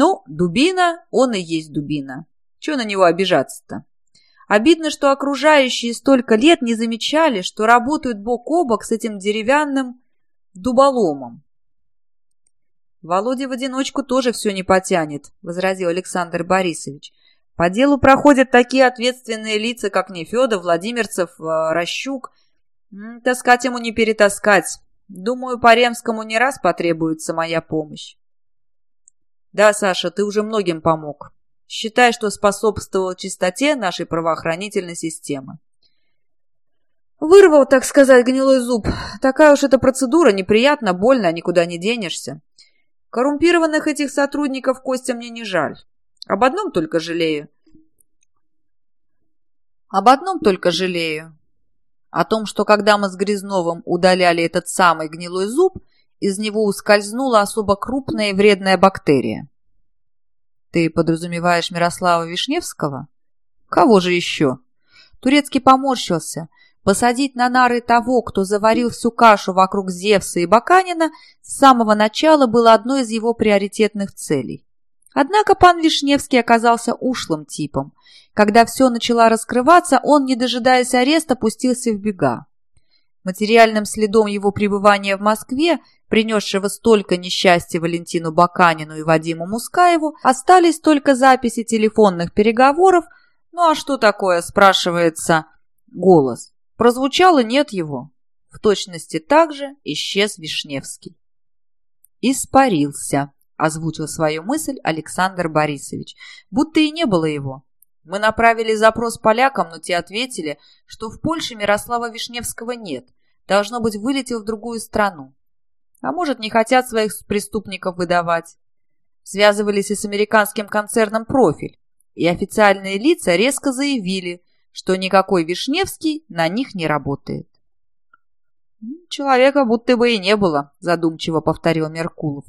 Ну, дубина, он и есть дубина. Чего на него обижаться-то? Обидно, что окружающие столько лет не замечали, что работают бок о бок с этим деревянным дуболомом. «Володя в одиночку тоже все не потянет», — возразил Александр Борисович. «По делу проходят такие ответственные лица, как Нефедов, Владимирцев, э, Рощук. Таскать ему не перетаскать. Думаю, по Ремскому не раз потребуется моя помощь». «Да, Саша, ты уже многим помог. Считай, что способствовал чистоте нашей правоохранительной системы». Вырвал, так сказать, гнилой зуб. Такая уж эта процедура, неприятно, больно, никуда не денешься. Коррумпированных этих сотрудников Костя мне не жаль. Об одном только жалею. Об одном только жалею. О том, что когда мы с Грязновым удаляли этот самый гнилой зуб, из него ускользнула особо крупная и вредная бактерия. Ты подразумеваешь Мирослава Вишневского? Кого же еще? Турецкий поморщился – Посадить на нары того, кто заварил всю кашу вокруг Зевса и Баканина, с самого начала было одной из его приоритетных целей. Однако пан Вишневский оказался ушлым типом. Когда все начало раскрываться, он, не дожидаясь ареста, пустился в бега. Материальным следом его пребывания в Москве, принесшего столько несчастья Валентину Баканину и Вадиму Мускаеву, остались только записи телефонных переговоров. Ну а что такое, спрашивается, голос? Прозвучало «нет его». В точности так же исчез Вишневский. «Испарился», — озвучил свою мысль Александр Борисович, будто и не было его. Мы направили запрос полякам, но те ответили, что в Польше Мирослава Вишневского нет, должно быть, вылетел в другую страну. А может, не хотят своих преступников выдавать. Связывались и с американским концерном «Профиль», и официальные лица резко заявили, что никакой Вишневский на них не работает. «Человека будто бы и не было», — задумчиво повторил Меркулов.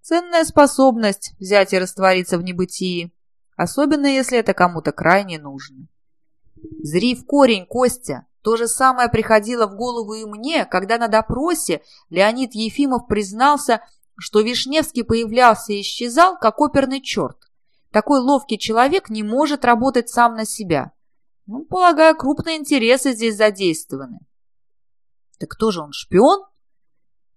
«Ценная способность взять и раствориться в небытии, особенно если это кому-то крайне нужно». «Зри в корень, Костя!» То же самое приходило в голову и мне, когда на допросе Леонид Ефимов признался, что Вишневский появлялся и исчезал, как оперный черт. Такой ловкий человек не может работать сам на себя. Ну, полагаю, крупные интересы здесь задействованы. Так кто же он, шпион?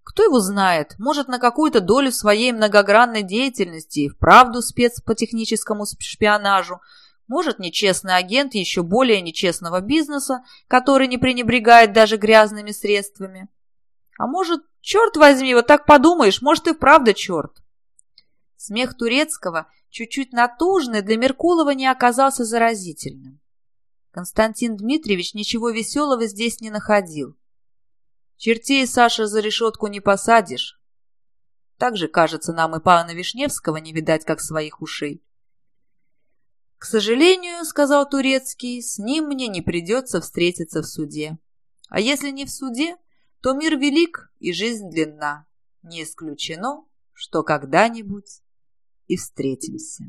Кто его знает? Может, на какую-то долю своей многогранной деятельности и вправду спец по техническому шпионажу. Может, нечестный агент еще более нечестного бизнеса, который не пренебрегает даже грязными средствами. А может, черт возьми, вот так подумаешь, может и вправду черт. Смех турецкого, чуть-чуть натужный, для Меркулова не оказался заразительным. Константин Дмитриевич ничего веселого здесь не находил. Чертей, Саша, за решетку не посадишь. Так же, кажется, нам и пана Вишневского не видать, как своих ушей. «К сожалению, — сказал Турецкий, — с ним мне не придется встретиться в суде. А если не в суде, то мир велик и жизнь длинна. Не исключено, что когда-нибудь и встретимся».